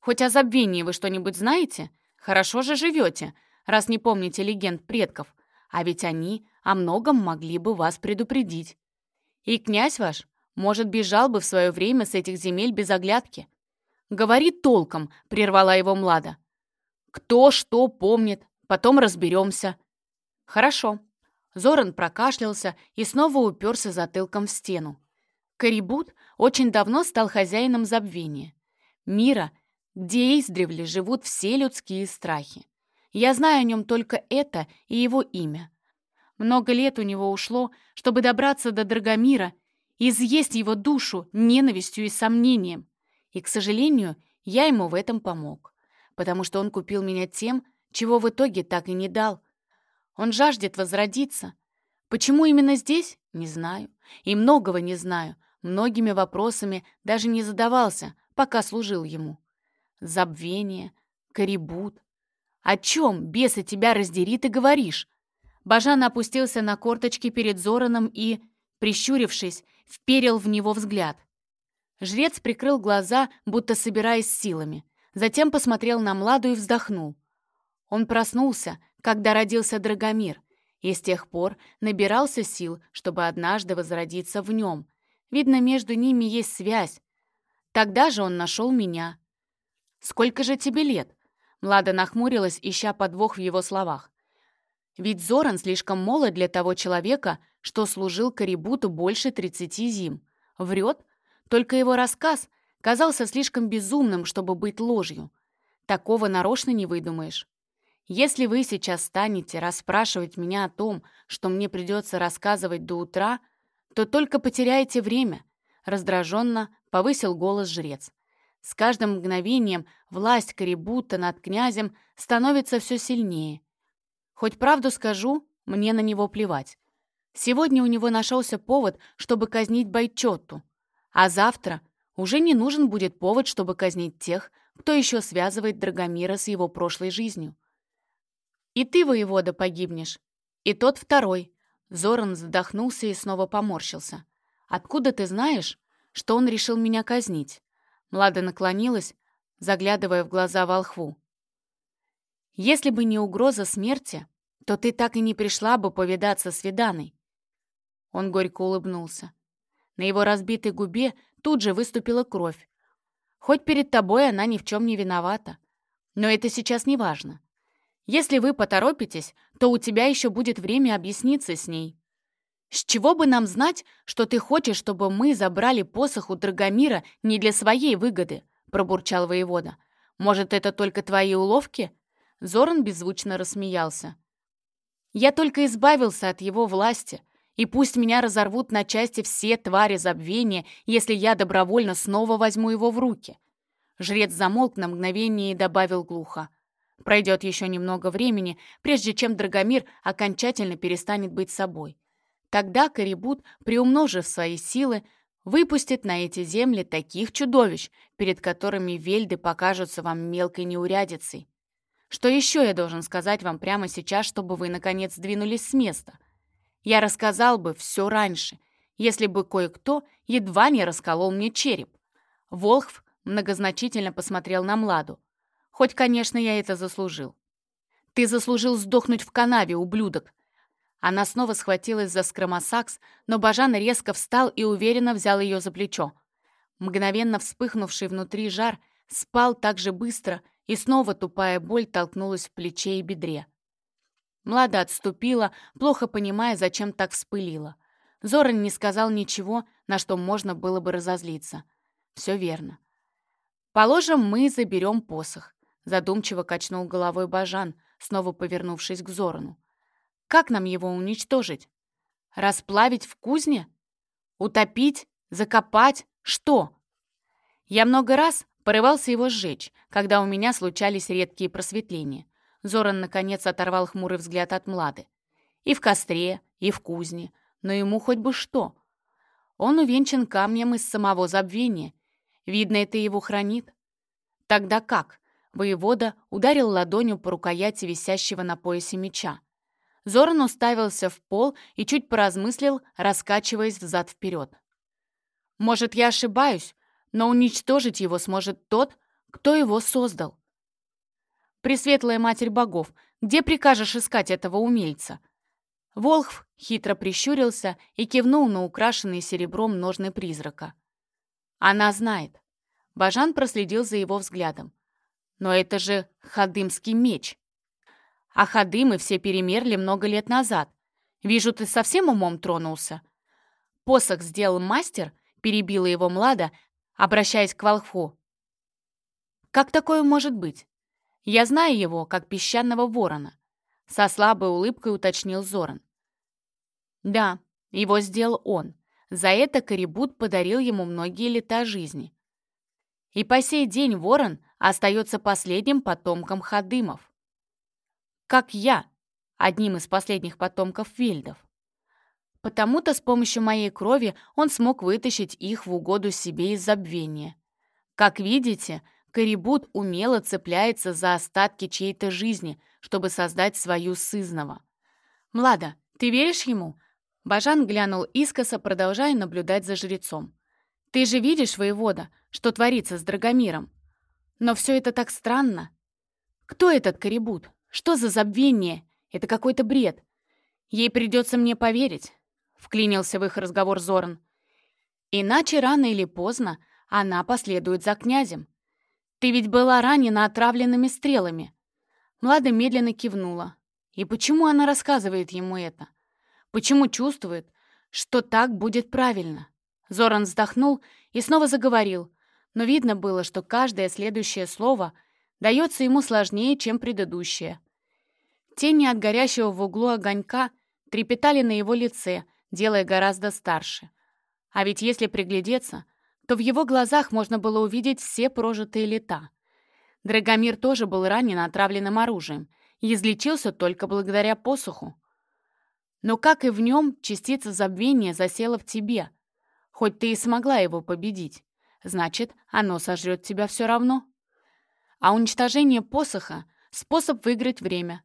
«Хоть о забвении вы что-нибудь знаете? Хорошо же живете, раз не помните легенд предков. А ведь они о многом могли бы вас предупредить. И князь ваш, может, бежал бы в свое время с этих земель без оглядки. «Говори толком», — прервала его Млада. «Кто что помнит, потом разберемся». «Хорошо». Зоран прокашлялся и снова уперся затылком в стену. Карибут очень давно стал хозяином забвения. Мира, где издревле живут все людские страхи. Я знаю о нем только это и его имя. Много лет у него ушло, чтобы добраться до Драгомира изъесть его душу ненавистью и сомнением. И, к сожалению, я ему в этом помог, потому что он купил меня тем, чего в итоге так и не дал. Он жаждет возродиться. Почему именно здесь? Не знаю. И многого не знаю, Многими вопросами даже не задавался, пока служил ему. Забвение, корибут. О чем, беса, тебя раздери, ты говоришь? Бажан опустился на корточки перед Зораном и, прищурившись, вперил в него взгляд. Жрец прикрыл глаза, будто собираясь силами. Затем посмотрел на Младу и вздохнул. Он проснулся, когда родился Драгомир, и с тех пор набирался сил, чтобы однажды возродиться в нем, Видно, между ними есть связь. Тогда же он нашел меня. «Сколько же тебе лет?» Млада нахмурилась, ища подвох в его словах. Ведь Зоран слишком молод для того человека, что служил Карибуту больше 30 зим. Врет, только его рассказ казался слишком безумным, чтобы быть ложью. Такого нарочно не выдумаешь. Если вы сейчас станете расспрашивать меня о том, что мне придется рассказывать до утра, то только потеряете время», — раздраженно повысил голос жрец. С каждым мгновением власть Карибута над князем становится все сильнее. Хоть правду скажу, мне на него плевать. Сегодня у него нашелся повод, чтобы казнить Байчотту, а завтра уже не нужен будет повод, чтобы казнить тех, кто еще связывает Драгомира с его прошлой жизнью. И ты, воевода, погибнешь, и тот второй, Зоран задохнулся и снова поморщился. «Откуда ты знаешь, что он решил меня казнить?» Млада наклонилась, заглядывая в глаза волхву. «Если бы не угроза смерти, то ты так и не пришла бы повидаться с Виданой». Он горько улыбнулся. На его разбитой губе тут же выступила кровь. «Хоть перед тобой она ни в чем не виновата. Но это сейчас не важно. Если вы поторопитесь, то у тебя еще будет время объясниться с ней. С чего бы нам знать, что ты хочешь, чтобы мы забрали посох у Драгомира не для своей выгоды?» — пробурчал воевода. «Может, это только твои уловки?» Зоран беззвучно рассмеялся. «Я только избавился от его власти, и пусть меня разорвут на части все твари забвения, если я добровольно снова возьму его в руки». Жрец замолк на мгновение и добавил глухо. Пройдет еще немного времени, прежде чем Драгомир окончательно перестанет быть собой. Тогда Карибут, приумножив свои силы, выпустит на эти земли таких чудовищ, перед которыми вельды покажутся вам мелкой неурядицей. Что еще я должен сказать вам прямо сейчас, чтобы вы, наконец, сдвинулись с места? Я рассказал бы все раньше, если бы кое-кто едва не расколол мне череп. Волхв многозначительно посмотрел на Младу. Хоть, конечно, я это заслужил. Ты заслужил сдохнуть в канаве, ублюдок. Она снова схватилась за скромосакс, но Бажан резко встал и уверенно взял ее за плечо. Мгновенно вспыхнувший внутри жар спал так же быстро, и снова тупая боль толкнулась в плече и бедре. Млада отступила, плохо понимая, зачем так вспылила. Зоран не сказал ничего, на что можно было бы разозлиться. Все верно. Положим, мы заберем посох. Задумчиво качнул головой Бажан, снова повернувшись к Зорану. «Как нам его уничтожить? Расплавить в кузне? Утопить? Закопать? Что?» Я много раз порывался его сжечь, когда у меня случались редкие просветления. Зоран, наконец, оторвал хмурый взгляд от Млады. И в костре, и в кузне, но ему хоть бы что. Он увенчан камнем из самого забвения. Видно, это его хранит. Тогда как? Воевода ударил ладонью по рукояти висящего на поясе меча. Зоран уставился в пол и чуть поразмыслил, раскачиваясь взад-вперед. «Может, я ошибаюсь, но уничтожить его сможет тот, кто его создал. Пресветлая Матерь Богов, где прикажешь искать этого умельца?» Волхв хитро прищурился и кивнул на украшенный серебром ножны призрака. «Она знает». Бажан проследил за его взглядом. «Но это же Хадымский меч». «А Хадымы все перемерли много лет назад. Вижу, ты совсем умом тронулся». «Посох сделал мастер», — перебила его Млада, обращаясь к волхву. «Как такое может быть? Я знаю его, как песчаного ворона. Со слабой улыбкой уточнил Зоран. Да, его сделал он. За это Корибут подарил ему многие лета жизни. И по сей день ворон остается последним потомком Хадымов. Как я, одним из последних потомков Вельдов. Потому-то с помощью моей крови он смог вытащить их в угоду себе из забвения. Как видите, Корибут умело цепляется за остатки чьей-то жизни, чтобы создать свою сызнова. «Млада, ты веришь ему?» Бажан глянул искоса, продолжая наблюдать за жрецом. «Ты же видишь, воевода, что творится с Драгомиром? Но все это так странно. Кто этот Корибут? Что за забвение? Это какой-то бред. Ей придется мне поверить», — вклинился в их разговор Зоран. «Иначе рано или поздно она последует за князем. Ты ведь была ранена отравленными стрелами». Млада медленно кивнула. И почему она рассказывает ему это? Почему чувствует, что так будет правильно? Зоран вздохнул и снова заговорил, но видно было, что каждое следующее слово дается ему сложнее, чем предыдущее. Тени от горящего в углу огонька трепетали на его лице, делая гораздо старше. А ведь если приглядеться, то в его глазах можно было увидеть все прожитые лета. Драгомир тоже был ранен отравленным оружием и излечился только благодаря посоху. Но, как и в нем, частица забвения засела в тебе. Хоть ты и смогла его победить, значит, оно сожрет тебя все равно. А уничтожение посоха — способ выиграть время.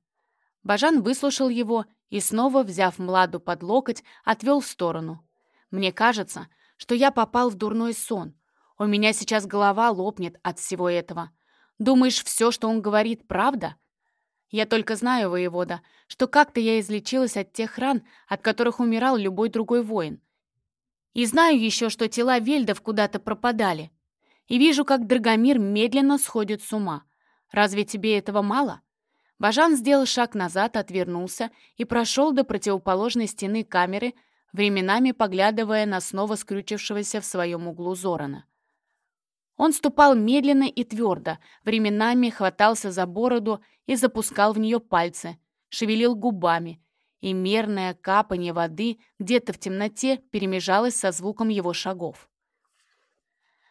Бажан выслушал его и, снова взяв Младу под локоть, отвел в сторону. Мне кажется, что я попал в дурной сон. У меня сейчас голова лопнет от всего этого. Думаешь, все, что он говорит, правда? Я только знаю, воевода, что как-то я излечилась от тех ран, от которых умирал любой другой воин. И знаю еще, что тела вельдов куда-то пропадали. И вижу, как Драгомир медленно сходит с ума. Разве тебе этого мало?» Бажан сделал шаг назад, отвернулся и прошел до противоположной стены камеры, временами поглядывая на снова скрючившегося в своем углу Зорана. Он ступал медленно и твердо, временами хватался за бороду и запускал в нее пальцы, шевелил губами, и мерное капание воды где-то в темноте перемежалось со звуком его шагов.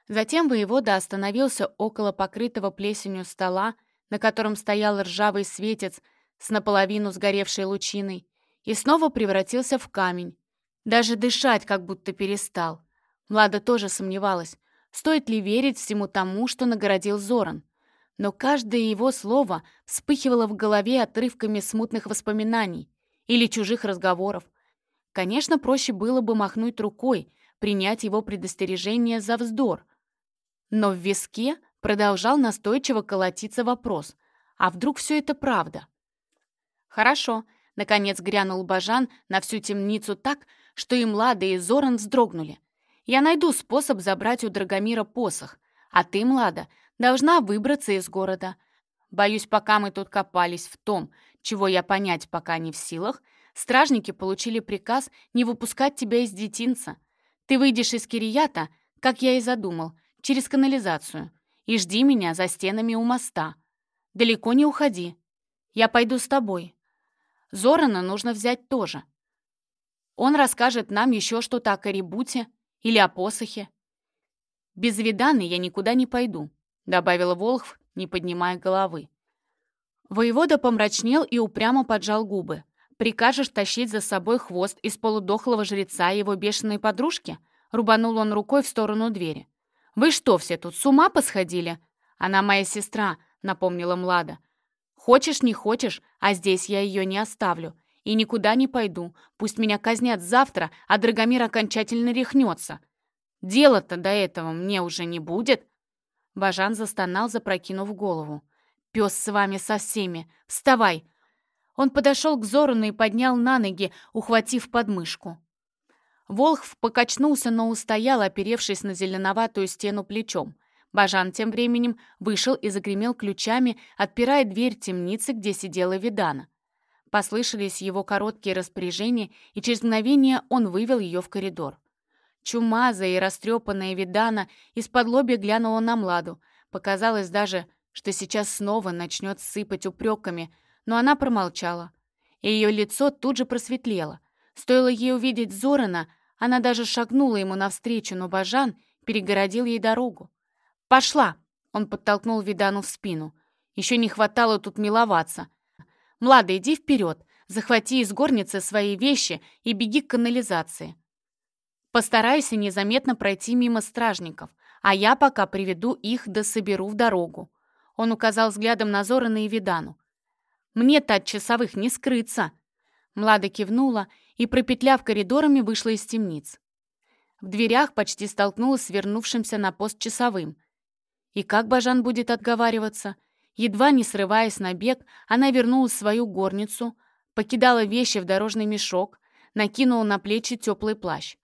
Затем воевода остановился около покрытого плесенью стола, на котором стоял ржавый светец с наполовину сгоревшей лучиной, и снова превратился в камень, даже дышать как будто перестал. Млада тоже сомневалась, стоит ли верить всему тому, что наградил Зоран. Но каждое его слово вспыхивало в голове отрывками смутных воспоминаний или чужих разговоров. Конечно, проще было бы махнуть рукой, принять его предостережение за вздор. Но в виске продолжал настойчиво колотиться вопрос, а вдруг все это правда? «Хорошо», — наконец грянул Бажан на всю темницу так, что и Млада, и Зоран вздрогнули. «Я найду способ забрать у Драгомира посох, а ты, Млада, должна выбраться из города. Боюсь, пока мы тут копались в том, чего я понять пока не в силах, стражники получили приказ не выпускать тебя из детинца. Ты выйдешь из Кирията, как я и задумал, через канализацию, и жди меня за стенами у моста. Далеко не уходи. Я пойду с тобой. Зорана нужно взять тоже. Он расскажет нам еще что-то о Карибуте или о посохе. Без Виданы я никуда не пойду», — добавила Волхв, не поднимая головы. Воевода помрачнел и упрямо поджал губы. «Прикажешь тащить за собой хвост из полудохлого жреца его бешеной подружки?» Рубанул он рукой в сторону двери. «Вы что, все тут с ума посходили?» «Она моя сестра», — напомнила Млада. «Хочешь, не хочешь, а здесь я ее не оставлю. И никуда не пойду. Пусть меня казнят завтра, а Драгомир окончательно рехнется. Дела-то до этого мне уже не будет». Бажан застонал, запрокинув голову. «Пес с вами со всеми! Вставай!» Он подошел к Зорану и поднял на ноги, ухватив подмышку. Волхв покачнулся, но устоял, оперевшись на зеленоватую стену плечом. Бажан тем временем вышел и загремел ключами, отпирая дверь темницы, где сидела Видана. Послышались его короткие распоряжения, и через мгновение он вывел ее в коридор. Чумазая и растрепанная Видана из-под лобья глянула на Младу. Показалось даже, что сейчас снова начнет сыпать упреками, но она промолчала. И ее лицо тут же просветлело. Стоило ей увидеть Зорана, она даже шагнула ему навстречу, но Бажан перегородил ей дорогу. «Пошла!» — он подтолкнул Видану в спину. «Еще не хватало тут миловаться. Млада, иди вперед, захвати из горницы свои вещи и беги к канализации. Постарайся незаметно пройти мимо стражников, а я пока приведу их да соберу в дорогу». Он указал взглядом на Зорана и Видану. «Мне-то от часовых не скрыться!» Млада кивнула и, пропетляв коридорами, вышла из темниц. В дверях почти столкнулась с вернувшимся на пост часовым. И как Бажан будет отговариваться? Едва не срываясь на бег, она вернулась в свою горницу, покидала вещи в дорожный мешок, накинула на плечи теплый плащ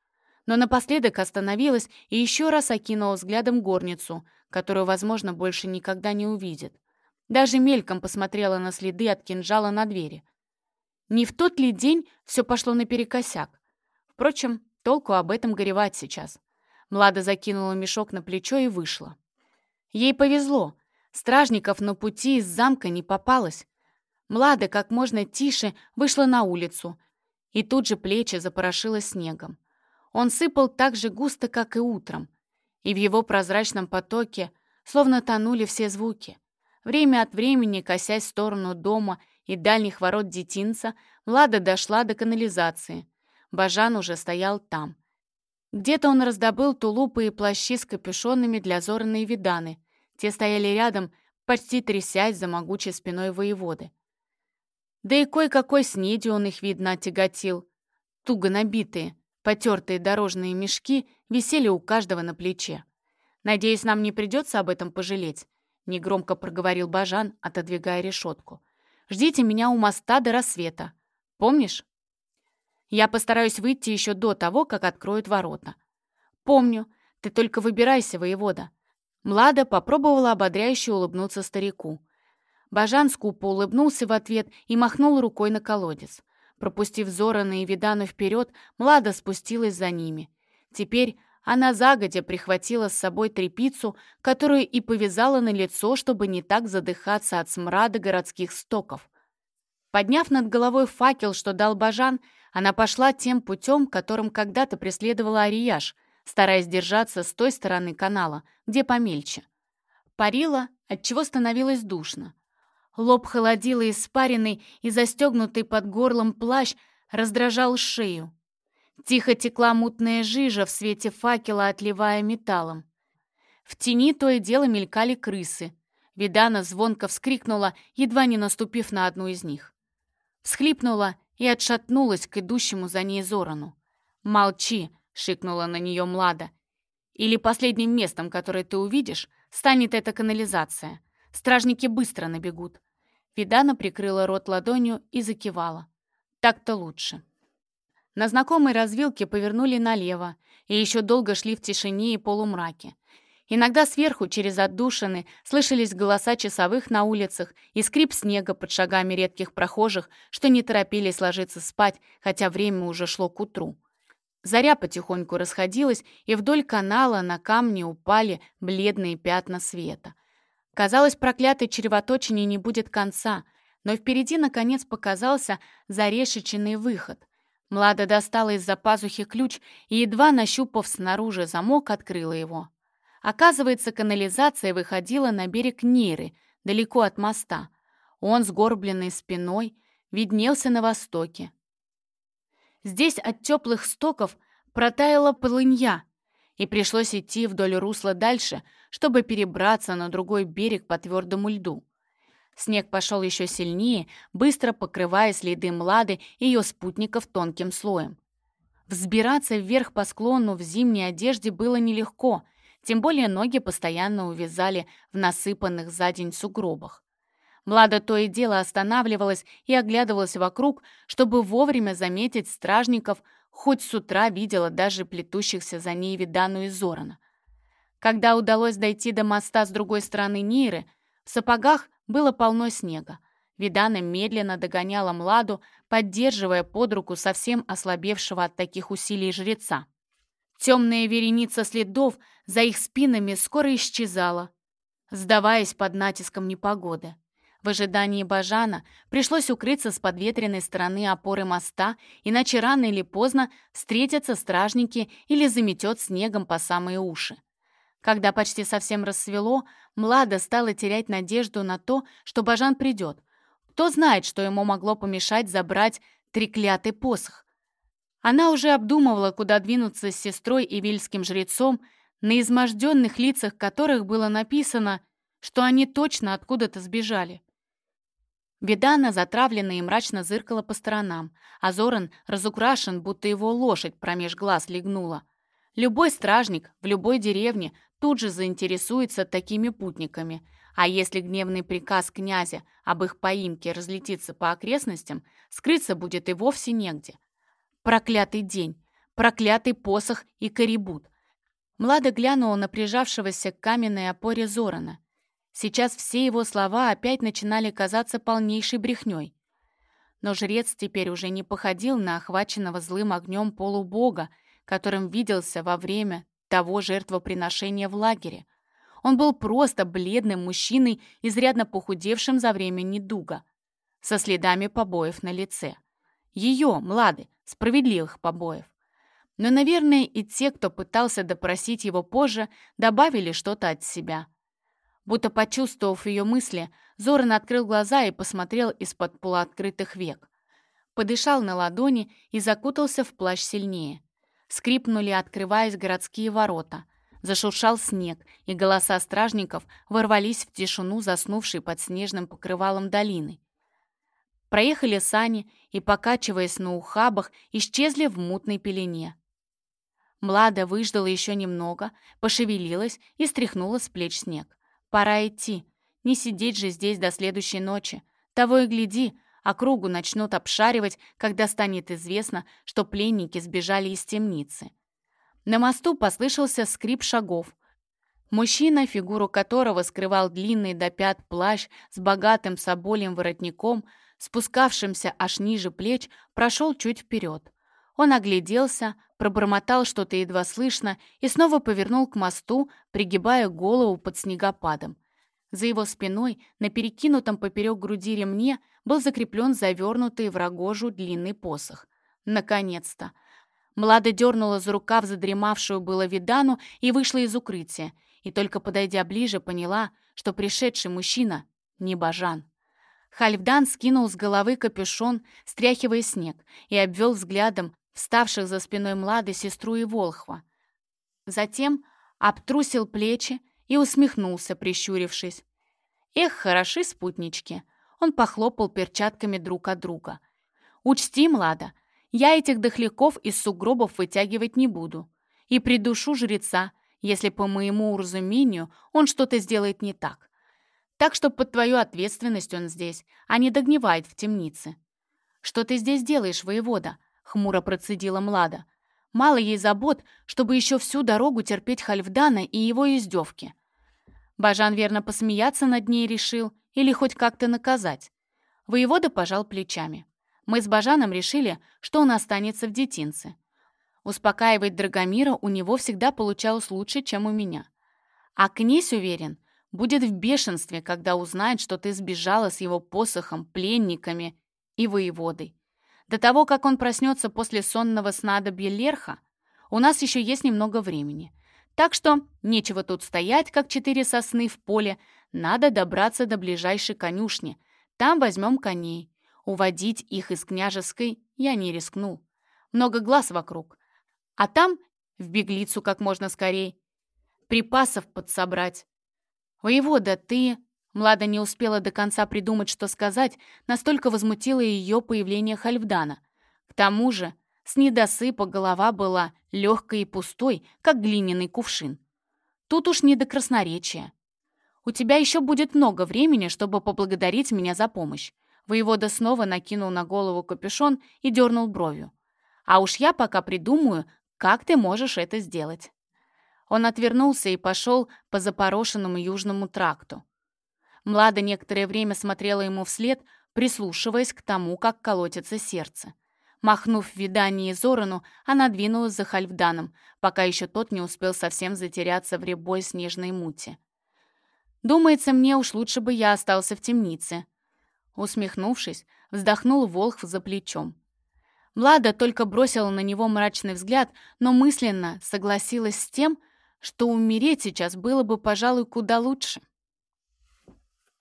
но напоследок остановилась и еще раз окинула взглядом горницу, которую, возможно, больше никогда не увидит. Даже мельком посмотрела на следы от кинжала на двери. Не в тот ли день все пошло наперекосяк? Впрочем, толку об этом горевать сейчас. Млада закинула мешок на плечо и вышла. Ей повезло. Стражников на пути из замка не попалось. Млада как можно тише вышла на улицу, и тут же плечи запорошило снегом. Он сыпал так же густо, как и утром, и в его прозрачном потоке словно тонули все звуки. Время от времени, косясь в сторону дома и дальних ворот детинца, Влада дошла до канализации. Бажан уже стоял там. Где-то он раздобыл тулупы и плащи с капюшонами для зоранной виданы. Те стояли рядом, почти трясясь за могучей спиной воеводы. Да и кое-какой снедью он их, видно, отяготил, туго набитые. Потертые дорожные мешки висели у каждого на плече. «Надеюсь, нам не придется об этом пожалеть», — негромко проговорил Бажан, отодвигая решетку. «Ждите меня у моста до рассвета. Помнишь?» «Я постараюсь выйти еще до того, как откроют ворота». «Помню. Ты только выбирайся, воевода». Млада попробовала ободряюще улыбнуться старику. Бажан скупо улыбнулся в ответ и махнул рукой на колодец. Пропустив Зорана и Видану вперед, Млада спустилась за ними. Теперь она загодя прихватила с собой трепицу, которую и повязала на лицо, чтобы не так задыхаться от смрада городских стоков. Подняв над головой факел, что дал Бажан, она пошла тем путем, которым когда-то преследовала Арияш, стараясь держаться с той стороны канала, где помельче. Парила, отчего становилось душно. Лоб холодило испаренный и застегнутый под горлом плащ раздражал шею. Тихо текла мутная жижа в свете факела, отливая металлом. В тени то и дело мелькали крысы. Видана звонко вскрикнула, едва не наступив на одну из них. Всхлипнула и отшатнулась к идущему за ней Зорану. «Молчи!» — шикнула на нее Млада. «Или последним местом, которое ты увидишь, станет эта канализация. Стражники быстро набегут. Видана прикрыла рот ладонью и закивала. Так-то лучше. На знакомой развилке повернули налево и еще долго шли в тишине и полумраке. Иногда сверху, через отдушины, слышались голоса часовых на улицах и скрип снега под шагами редких прохожих, что не торопились ложиться спать, хотя время уже шло к утру. Заря потихоньку расходилась, и вдоль канала на камни упали бледные пятна света. Казалось, проклятой червоточине не будет конца. Но впереди, наконец, показался зарешеченный выход. Млада достала из-за пазухи ключ и, едва нащупав снаружи замок, открыла его. Оказывается, канализация выходила на берег Нейры, далеко от моста. Он, сгорбленный спиной, виднелся на востоке. Здесь от теплых стоков протаяла полынья, и пришлось идти вдоль русла дальше, чтобы перебраться на другой берег по твердому льду. Снег пошел еще сильнее, быстро покрывая следы Млады и ее спутников тонким слоем. Взбираться вверх по склону в зимней одежде было нелегко, тем более ноги постоянно увязали в насыпанных за день сугробах. Млада то и дело останавливалась и оглядывалась вокруг, чтобы вовремя заметить стражников, хоть с утра видела даже плетущихся за ней Видану и Зорана. Когда удалось дойти до моста с другой стороны Ниры, в сапогах было полно снега. Видана медленно догоняла Младу, поддерживая под руку совсем ослабевшего от таких усилий жреца. Темная вереница следов за их спинами скоро исчезала, сдаваясь под натиском непогоды. В ожидании Бажана пришлось укрыться с подветренной стороны опоры моста, иначе рано или поздно встретятся стражники или заметет снегом по самые уши. Когда почти совсем рассвело, Млада стала терять надежду на то, что Бажан придет. Кто знает, что ему могло помешать забрать треклятый посох. Она уже обдумывала, куда двинуться с сестрой и вильским жрецом, на изможденных лицах которых было написано, что они точно откуда-то сбежали. Видана затравлена и мрачно зыркала по сторонам, а Зоран разукрашен, будто его лошадь промеж глаз легнула. Любой стражник в любой деревне тут же заинтересуется такими путниками, а если гневный приказ князя об их поимке разлетится по окрестностям, скрыться будет и вовсе негде. Проклятый день, проклятый посох и корибут. Млада глянула на прижавшегося к каменной опоре Зорана. Сейчас все его слова опять начинали казаться полнейшей брехней. Но жрец теперь уже не походил на охваченного злым огнем полубога, которым виделся во время того жертвоприношения в лагере. Он был просто бледным мужчиной, изрядно похудевшим за время недуга, со следами побоев на лице. Ее, Млады, справедливых побоев. Но, наверное, и те, кто пытался допросить его позже, добавили что-то от себя. Будто почувствовав ее мысли, Зоран открыл глаза и посмотрел из-под полуоткрытых век. Подышал на ладони и закутался в плащ сильнее. Скрипнули, открываясь городские ворота. Зашуршал снег, и голоса стражников ворвались в тишину, заснувшей под снежным покрывалом долины. Проехали сани и, покачиваясь на ухабах, исчезли в мутной пелене. Млада выждала еще немного, пошевелилась и стряхнула с плеч снег. Пора идти. Не сидеть же здесь до следующей ночи. Того и гляди, округу начнут обшаривать, когда станет известно, что пленники сбежали из темницы. На мосту послышался скрип шагов. Мужчина, фигуру которого скрывал длинный до пят плащ с богатым соболем воротником, спускавшимся аж ниже плеч, прошел чуть вперед. Он огляделся, пробормотал что-то едва слышно и снова повернул к мосту, пригибая голову под снегопадом. За его спиной, на перекинутом поперек груди ремне, был закреплен завернутый в рогожу длинный посох. Наконец-то! Млада дернула за рукав задремавшую было видану и вышла из укрытия, и только подойдя ближе, поняла, что пришедший мужчина не Бажан. Хальфдан скинул с головы капюшон, стряхивая снег, и обвел взглядом вставших за спиной Млады сестру и Волхва. Затем обтрусил плечи и усмехнулся, прищурившись. «Эх, хороши спутнички!» Он похлопал перчатками друг от друга. «Учти, Млада, я этих дохляков из сугробов вытягивать не буду. И придушу жреца, если, по моему уразумению, он что-то сделает не так. Так что под твою ответственность он здесь, а не догнивает в темнице. Что ты здесь делаешь, воевода?» — хмуро процедила Млада. Мало ей забот, чтобы еще всю дорогу терпеть Хальфдана и его издевки. Бажан верно посмеяться над ней решил или хоть как-то наказать. Воевода пожал плечами. Мы с Бажаном решили, что он останется в детинце. Успокаивать Драгомира у него всегда получалось лучше, чем у меня. А князь уверен, будет в бешенстве, когда узнает, что ты сбежала с его посохом, пленниками и воеводой. До того, как он проснется после сонного снадобья Лерха, у нас еще есть немного времени. Так что нечего тут стоять, как четыре сосны в поле, надо добраться до ближайшей конюшни. Там возьмем коней. Уводить их из княжеской я не рискну. Много глаз вокруг. А там в беглицу как можно скорей. Припасов подсобрать. «Воевода, ты...» Млада не успела до конца придумать, что сказать, настолько возмутило ее появление Хальфдана. К тому же с недосыпа голова была легкой и пустой, как глиняный кувшин. Тут уж не до красноречия. «У тебя еще будет много времени, чтобы поблагодарить меня за помощь». Воевода снова накинул на голову капюшон и дернул бровью. «А уж я пока придумаю, как ты можешь это сделать». Он отвернулся и пошел по запорошенному южному тракту. Млада некоторое время смотрела ему вслед, прислушиваясь к тому, как колотится сердце. Махнув в видании Зорану, она двинулась за Хальфданом, пока еще тот не успел совсем затеряться в рябой снежной мути. «Думается, мне уж лучше бы я остался в темнице». Усмехнувшись, вздохнул Волхв за плечом. Влада только бросила на него мрачный взгляд, но мысленно согласилась с тем, что умереть сейчас было бы, пожалуй, куда лучше.